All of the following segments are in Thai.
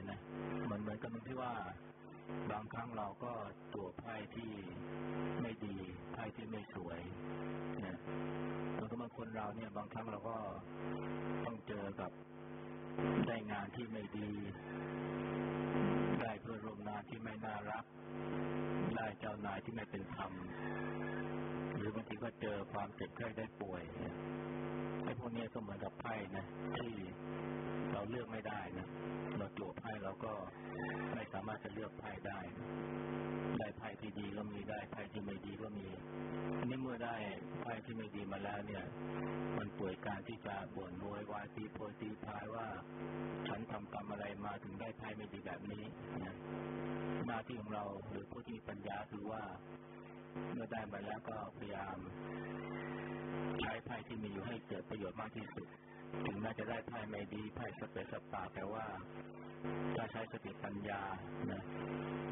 นกันยังไงนะมันเหมือนกันที่ว่าบางครั้งเราก็ตัวไพ่ที่ไม่ดีไพ่ที่ไม่สวยนะมันก็บางคนเราเนี่ย บางครั้งเราก็ต้องเจอกับได้งานที่ไม่ดี ได้เพื่อนร่วมงานที่ไม่น่ารัก ได้เจ้านายที่ไม่เป็นธรรม หรือบางทีก็เจอความเจ็บไข้ได้ป่วยไอ้พวกนี้ก็เหมือนกับไพ่นะที่ เลือกไม่ได้นะเราจั่วไพ่เราก็ไม่สามารถจะเลือกไพ่ได้ ได้ไพ่ที่ดีก็มีได้ไพ่ที่ไม่ดีก็มีอันนี้เมื่อได้ไพ่ที่ไม่ดีมาแล้วเนี่ย มันป่วยการที่จะบ่นโวยวายตีโพยตีพายว่า ฉันทำกรรมอะไรมาถึงได้ไพ่ไม่ดีแบบนี้นะหน้าที่ของเราหรือผู้ที่มีปัญญาคือว่าเมื่อได้มาแล้วก็พยายาม ใช้ไพ่ที่มีอยู่ให้เกิดประโยชน์มากที่สุด ถึงแม้จะได้ไพ่ไม่ดีไพ่สเปสปาแต่ว่าถ้าใช้สติปัญญานะ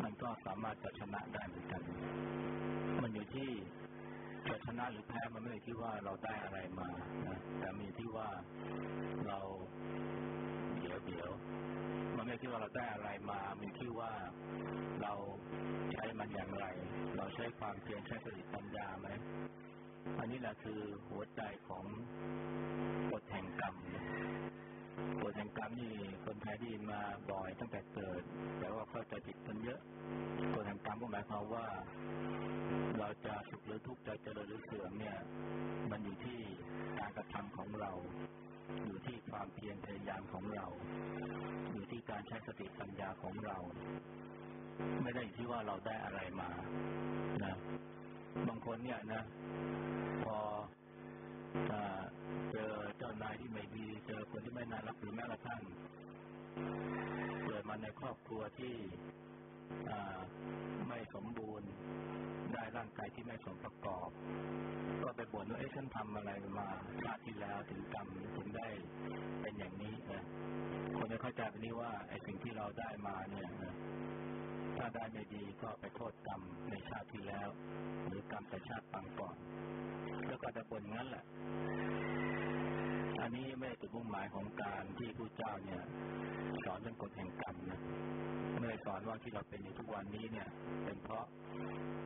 มันก็สามารถจะชนะได้เหมือนกัน มันอยู่ที่จะชนะหรือแพ้มันไม่ได้ที่ว่าเราได้อะไรมานะแต่มีที่ว่าเราเดี๋ยวเดี๋ยวมันไม่ที่ว่าเราได้อะไรมา มีที่ว่าเราใช้มันอย่างไร เราใช้ความเพียรใช้สติปัญญาไหมอันนี้แหละคือหัวใจของ มก็หมายความว่าเราจะสุขหรือทุกข์จะเจริญหรือเสื่อมเนี่ย มันอยู่ที่การกระทำของเรา อยู่ที่ความเพียรพยายามของเรา อยู่ที่การใช้สติปัญญาของเรา ไม่ได้อยู่ที่ว่าเราได้อะไรมานะบางคนเนี่ยนะ พอเจอเจ้านายที่ไม่ดี เจอคนที่ไม่น่ารักหรือแม้กระทั่งเกิดมาในครอบครัวที่ ไม่สมบูรณ์ได้ร่างกายที่ไม่สมประกอบ ก็ไปบ่นว่าเอ๊ะฉันทำอะไรมาชาติที่แล้วถึงกรรมถึงได้เป็นอย่างนี้นะคนจะเข้าใจแบบนี้ว่าไอ้สิ่งที่เราได้มาเนี่ยถ้าได้ไม่ดีก็ไปโทษกรรมในชาติที่แล้ว หรือกรรมแต่ชาติปังก่อน แล้วก็จะบ่นงั้นแหละอันนี้ไม่ได้จุดมุ่งหมายของการที่ผู้เจ้าเนี่ยสอนเรื่องกฎแห่งกรรมนะ สอนว่าที่เราเป็นอยู่ทุกวันนี้เนี่ย เป็นเพราะ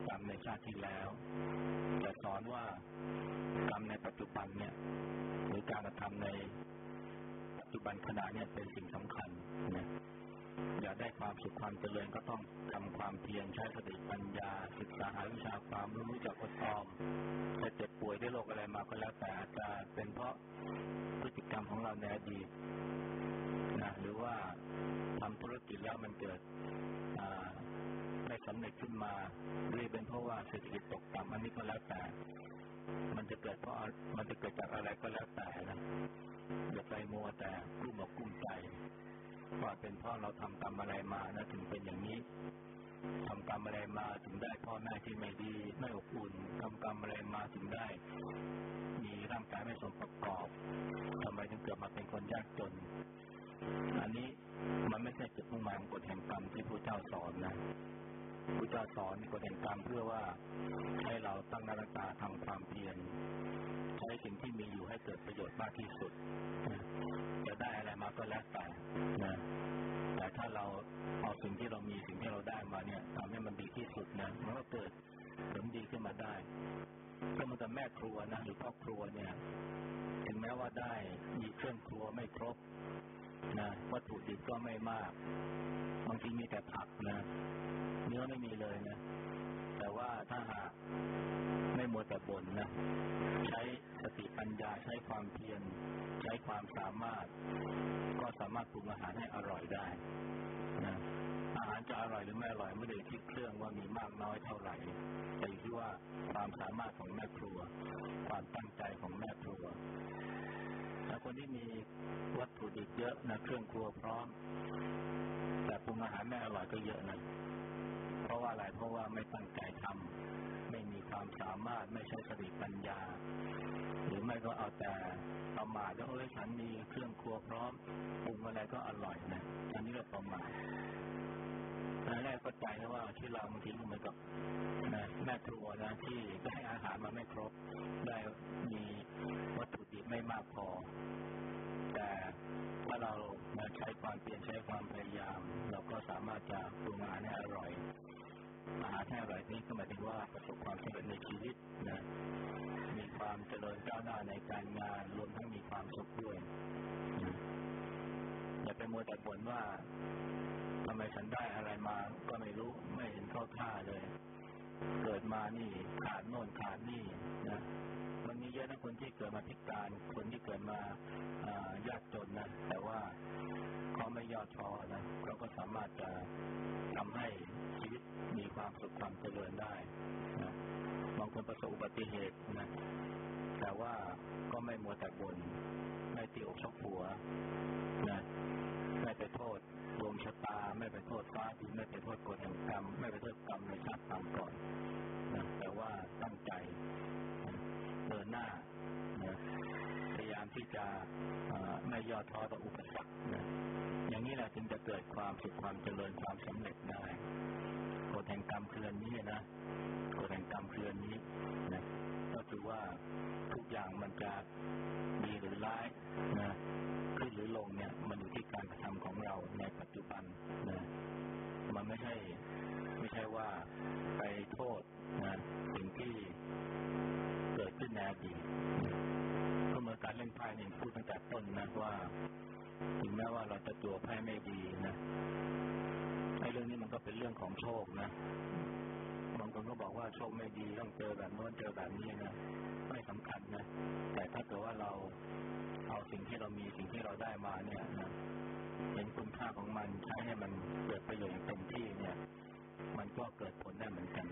กรรมในชาติที่แล้วแต่สอนว่ากรรมในปัจจุบันเนี่ยหรือการกระทำในปัจจุบันขณะเนี่ยเป็นสิ่งสำคัญนะอยากได้ความสุขความเจริญก็ต้องทำความเพียรใช้สติปัญญา ศึกษาหาวิชาความรู้รู้จักอดออมจะเจ็บป่วยด้วยโรคอะไรมาก็แล้วแต่อาจจะเป็นเพราะพฤติกรรมของเราในอดีตนะหรือว่า ทำธุรกิจแล้วมันเกิดไม่สำเร็จขึ้นมาหรือเป็นเพราะว่าเศรษฐกิจตกต่ำอันนี้ก็แล้วแต่ มันจะเกิดเพราะมันจะเกิดจากอะไรก็แล้วแต่นะอย่าไปมัวแต่รุ่มอกกุ้มใจว่าเป็นเพราะเราทำกรรมอะไรมานะถึงเป็นอย่างนี้ทำกรรมอะไรมาถึงได้พ่อแม่ที่ไม่ดีไม่อบอุ่นทำกรรมอะไรมาถึงได้ มีร่างกายไม่สมประกอบทำไมถึงเกิดมาเป็นคนยากจน เจ้าสอนนะพระเจ้าสอนกฎแห่งกรรมเพื่อว่าให้เราตั้งนาฬิกาทำความเพียรใช้สิ่งที่มีอยู่ให้เกิดประโยชน์มากที่สุดจะได้อะไรมาก็แล้วแต่นะแต่ถ้าเราเอาสิ่งที่เรามีสิ่งที่เราได้มาเนี่ยทำให้มันดีที่สุดนะมันก็เกิดผลดีขึ้นมาได้ก็มันแต่แม่ครัวนะหรือพ่อครัวเนี่ย ถึงแม้ว่าได้มีเครื่องครัวไม่ครบ นะวัตถุดิบก็ไม่มากบางทีมีแต่ผักนะเนื้อไม่มีเลยนะแต่ว่าถ้าหากไม่มัวแต่บ่นนะใช้สติปัญญาใช้ความเพียรใช้ความสามารถ ก็สามารถปรุงอาหารให้อร่อยได้นะอาหารจะอร่อยหรือไม่อร่อยไม่ได้ที่เครื่องว่ามีมากน้อยเท่าไหร่แต่อยู่ที่ว่าความสามารถของแม่ครัว ความตั้งใจของแม่ครัว คนที่มีวัตถุดิบเยอะนะเครื่องครัวพร้อม แต่ปรุงอาหารไม่อร่อยก็เยอะนะเพราะว่าอะไรเพราะว่าไม่ตั้งใจทำไม่มีความสามารถไม่ใช่สติปัญญา หรือไม่ก็เอาแต่ประมาทแล้วเอ้ยฉันมีเครื่องครัวพร้อมปรุงอะไรก็อร่อยนะอันนี้เราประมาทแรกก็ใจนะว่าที่เราบางทีเหมือนกับแม่ครัวนะที่ได้อาหารมาไม่ครบ ได้มีวัต ไม่มากพอ แต่ถ้าเรามนะใช้ความเปลี่ยนใช้ความพยายาม เราก็สามารถจะปรุงอาหารให้อร่อยอาหารให้อร่อยนี้ก็หมายถึงว่าประสบความสำเร็จในชีวิตนะมีความเจริญก้าวหน้าในการงานรวมทั้งมีความสุขด้วยอย่าไปมัวแต่บ่นว่าทำไมฉันได้อะไรมา ก็ไม่รู้ไม่เห็นเข้าท่าเลย เกิดมานี่ขาดโน่นขาดนี่นะ เยอะนะคนที่เกิดมาพิการ คนที่เกิดมายากจนนะ แต่ว่าเขาไม่ย่อท้อนะเขาก็สามารถจะทำให้ชีวิตมีความสุขความเจริญได้นะบางคนประสบอุบัติเหตุนะ แต่ว่าก็ไม่มัวแต่บน่นไม่ตีอกชกหัวนะไม่ไปโทษดวงชะตา ไม่ไปโทษฟ้าดินไม่ไปโทษกฎแห่งกรรม ไม่ไปโทษกรรมในชาติตามก่อน จะไม่ย่อท้อต่ออุปสรรคนะอย่างนี้แหละจึงจะเกิดความสุขความเจริญความสำเร็จได้กฎแห่งกรรมคืออันนี้นะกฎแห่งกรรมคืออันนี้นะก็คือว่าทุกอย่างมันจะดีหรือร้ายนะขึ้นหรือลงเนี่ย มันอยู่ที่การกระทำของเราใน เรื่องนี้มันก็เป็นเรื่องของโชคนะบางคนก็บอกว่าโชคไม่ดีต้องเจอแบบโน้นเจอแบบนี้นะไม่สำคัญนะแต่ถ้าเกิดว่าเราเอาสิ่งที่เรามีสิ่งที่เราได้มาเนี่ยนะเห็นคุณค่าของมันใช้ให้มันเกิดประโยชน์อย่างเต็มที่เนี่ย มันก็เกิดผลได้เหมือนกัน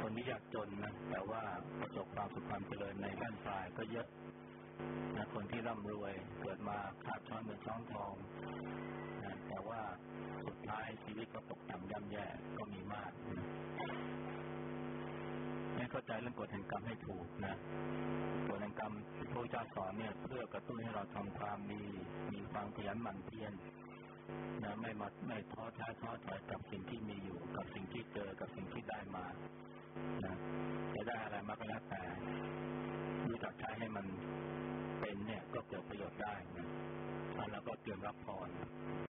คนที่ยากจนนะแต่ว่าประสบความสุขความเจริญในด้านปลายก็เยอะนะคนที่ร่ำรวยเกิดมาขาดช้อนเงินช้อนทอง ท้ายชีวิตก็ตกต่ำย่ำแย่ก็มีมากให้เข้าใจเรื่องกฎแห่งกรรมให้ถูกนะกฎแห่งกรรมที่พระเจ้าสอนเนี่ย เพื่อกระตุ้นให้เราทำความดี มีความขยันหมั่นเพียรนะไม่มาไม่ท้อแท้ท้อถอยกับสิ่งที่มีอยู่ กับสิ่งที่เจอกับสิ่งที่ได้มานะจะได้อะไรมาก็แล้วแต่รู้จักใช้ให้มันเป็นเนี่ย ก็เกิดประโยชน์ได้นะแล้วก็เตรียมรับพร